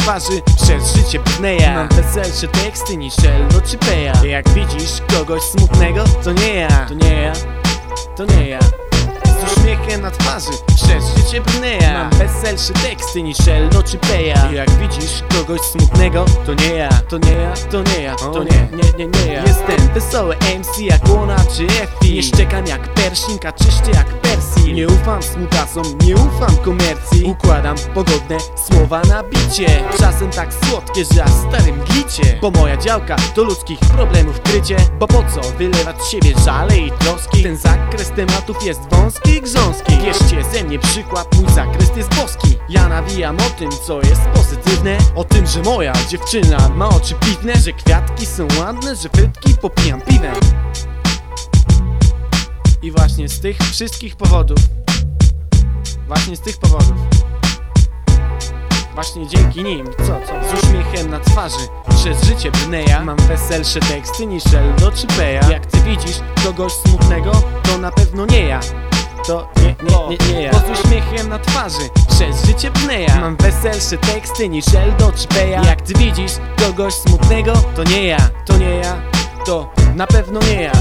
twarzy Przez życie brnę ja Mam weselsze teksty niż Eldo czy Peja. Jak widzisz kogoś smutnego, to nie ja. To nie ja, to nie ja. Z uśmiechem na twarzy Przez życie brnę ja Mam weselsze teksty niż Eldo czy Peja. Jak widzisz kogoś smutnego To nie ja, to nie ja, to nie ja To nie, nie, nie, nie ja. Jestem wesoły MC jak Łona czy Effi Nie szczekam jak Pershing, a czyszczę jak Nie ufam smutasom, nie ufam komercji. Układam pogodne słowa na bicie. Czasem tak słodkie, że aż starym glicie Bo moja działka to ludzkich problemów krycie Bo po co wylewać siebie żale i troski? Ten zakres tematów jest wąski i grząski. Bierzcie ze mnie przykład, mój zakres jest boski. Ja nawijam o tym, co jest pozytywne. O tym, że moja dziewczyna ma oczy piwne Że kwiatki są ładne, że frytki popijam piwem I właśnie z tych wszystkich powodów. Właśnie z tych powodów. Właśnie dzięki nim, co, co, z uśmiechem na twarzy Przez życie brnę ja Mam weselsze teksty niż Eldo czy Peja Jak ty widzisz kogoś smutnego, to na pewno nie ja. To nie, nie, nie, nie ja. Z uśmiechem na twarzy Przez życie brnę ja Mam weselsze teksty niż Eldo czy Peja Jak ty widzisz kogoś smutnego To nie ja, to nie ja To na pewno nie ja